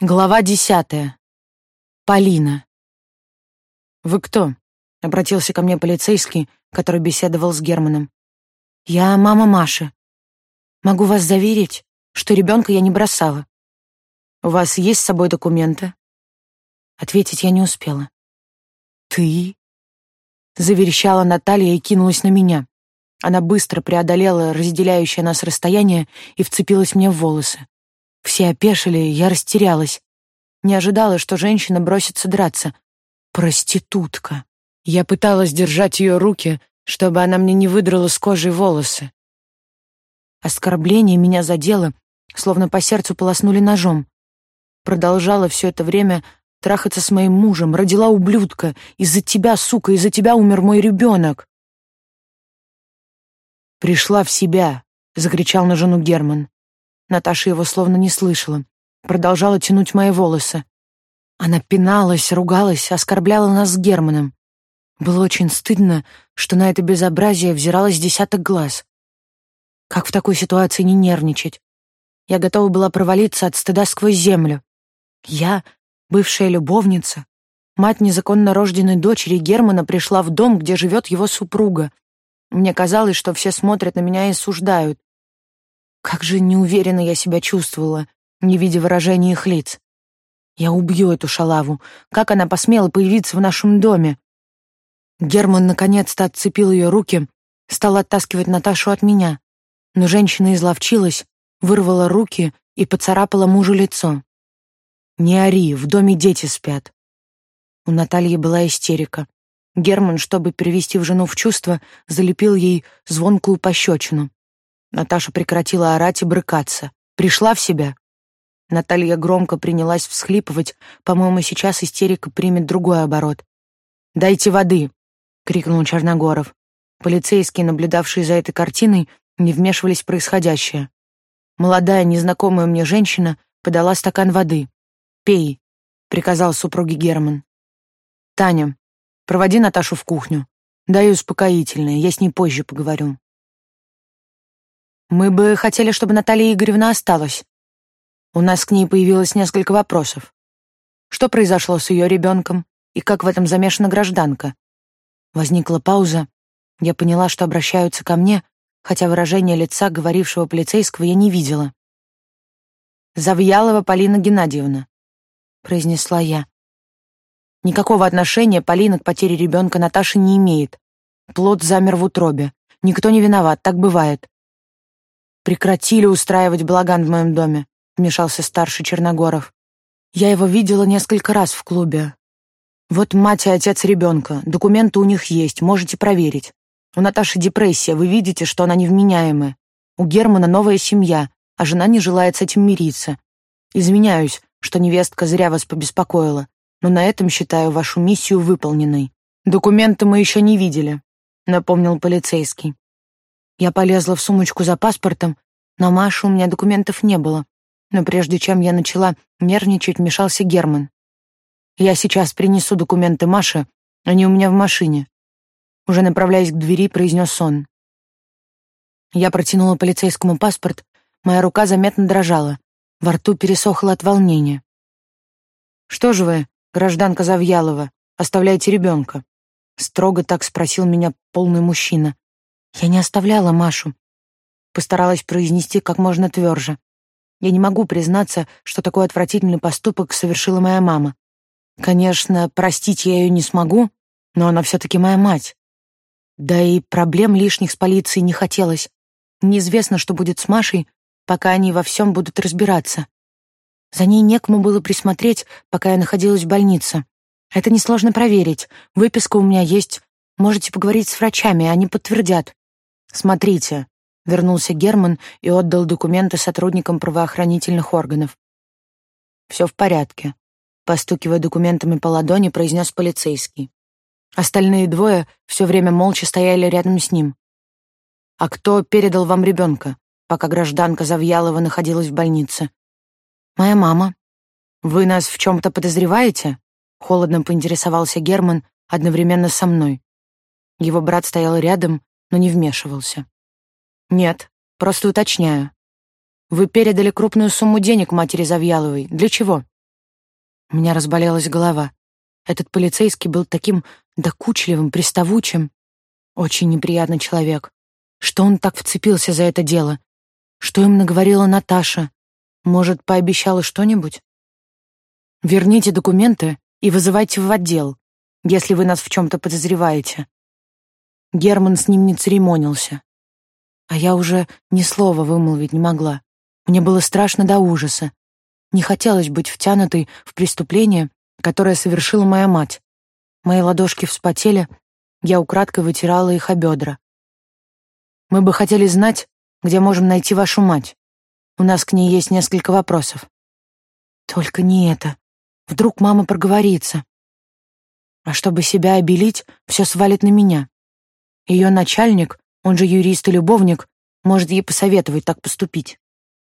Глава десятая. Полина. «Вы кто?» — обратился ко мне полицейский, который беседовал с Германом. «Я мама Маши. Могу вас заверить, что ребенка я не бросала. У вас есть с собой документы?» Ответить я не успела. «Ты?» — заверещала Наталья и кинулась на меня. Она быстро преодолела разделяющее нас расстояние и вцепилась мне в волосы. Все опешили, я растерялась. Не ожидала, что женщина бросится драться. Проститутка. Я пыталась держать ее руки, чтобы она мне не выдрала с кожи волосы. Оскорбление меня задело, словно по сердцу полоснули ножом. Продолжала все это время трахаться с моим мужем, родила ублюдка. Из-за тебя, сука, из-за тебя умер мой ребенок. «Пришла в себя», — закричал на жену Герман. Наташа его словно не слышала. Продолжала тянуть мои волосы. Она пиналась, ругалась, оскорбляла нас с Германом. Было очень стыдно, что на это безобразие взиралось десяток глаз. Как в такой ситуации не нервничать? Я готова была провалиться от стыда сквозь землю. Я, бывшая любовница, мать незаконно рожденной дочери Германа, пришла в дом, где живет его супруга. Мне казалось, что все смотрят на меня и суждают. Как же неуверенно я себя чувствовала, не видя выражения их лиц. Я убью эту шалаву. Как она посмела появиться в нашем доме? Герман наконец-то отцепил ее руки, стал оттаскивать Наташу от меня. Но женщина изловчилась, вырвала руки и поцарапала мужу лицо. «Не ори, в доме дети спят». У Натальи была истерика. Герман, чтобы привести в жену в чувство, залепил ей звонкую пощечину. Наташа прекратила орать и брыкаться. Пришла в себя. Наталья громко принялась всхлипывать. По-моему, сейчас истерика примет другой оборот. «Дайте воды!» — крикнул Черногоров. Полицейские, наблюдавшие за этой картиной, не вмешивались в происходящее. Молодая, незнакомая мне женщина подала стакан воды. «Пей», — приказал супруге Герман. «Таня, проводи Наташу в кухню. Дай успокоительное, я с ней позже поговорю». Мы бы хотели, чтобы Наталья Игоревна осталась. У нас к ней появилось несколько вопросов. Что произошло с ее ребенком и как в этом замешана гражданка? Возникла пауза. Я поняла, что обращаются ко мне, хотя выражение лица говорившего полицейского я не видела. «Завьялова Полина Геннадьевна», — произнесла я. Никакого отношения Полина к потере ребенка Наташи не имеет. Плод замер в утробе. Никто не виноват, так бывает прекратили устраивать балаган в моем доме», — вмешался старший Черногоров. «Я его видела несколько раз в клубе. Вот мать и отец ребенка, документы у них есть, можете проверить. У Наташи депрессия, вы видите, что она невменяемая. У Германа новая семья, а жена не желает с этим мириться. Извиняюсь, что невестка зря вас побеспокоила, но на этом считаю вашу миссию выполненной. Документы мы еще не видели», — напомнил полицейский. Я полезла в сумочку за паспортом, но Маши у меня документов не было. Но прежде чем я начала нервничать, вмешался Герман. «Я сейчас принесу документы Маше, они у меня в машине». Уже направляясь к двери, произнес он. Я протянула полицейскому паспорт, моя рука заметно дрожала, во рту пересохло от волнения. «Что же вы, гражданка Завьялова, оставляете ребенка?» Строго так спросил меня полный мужчина. Я не оставляла Машу. Постаралась произнести как можно тверже. Я не могу признаться, что такой отвратительный поступок совершила моя мама. Конечно, простить я ее не смогу, но она все-таки моя мать. Да и проблем лишних с полицией не хотелось. Неизвестно, что будет с Машей, пока они во всем будут разбираться. За ней некому было присмотреть, пока я находилась в больнице. Это несложно проверить. Выписка у меня есть. Можете поговорить с врачами, они подтвердят. «Смотрите», — вернулся Герман и отдал документы сотрудникам правоохранительных органов. «Все в порядке», — постукивая документами по ладони, произнес полицейский. Остальные двое все время молча стояли рядом с ним. «А кто передал вам ребенка, пока гражданка Завьялова находилась в больнице?» «Моя мама». «Вы нас в чем-то подозреваете?» — холодно поинтересовался Герман одновременно со мной. Его брат стоял рядом, но не вмешивался. «Нет, просто уточняю. Вы передали крупную сумму денег матери Завьяловой. Для чего? У меня разболелась голова. Этот полицейский был таким докучливым, приставучим. Очень неприятный человек. Что он так вцепился за это дело? Что им наговорила Наташа? Может, пообещала что-нибудь? Верните документы и вызывайте в отдел, если вы нас в чем-то подозреваете. Герман с ним не церемонился. А я уже ни слова вымолвить не могла. Мне было страшно до ужаса. Не хотелось быть втянутой в преступление, которое совершила моя мать. Мои ладошки вспотели, я украдкой вытирала их о бедра. Мы бы хотели знать, где можем найти вашу мать. У нас к ней есть несколько вопросов. Только не это. Вдруг мама проговорится. А чтобы себя обелить, все свалит на меня. Ее начальник, он же юрист и любовник, может ей посоветовать так поступить.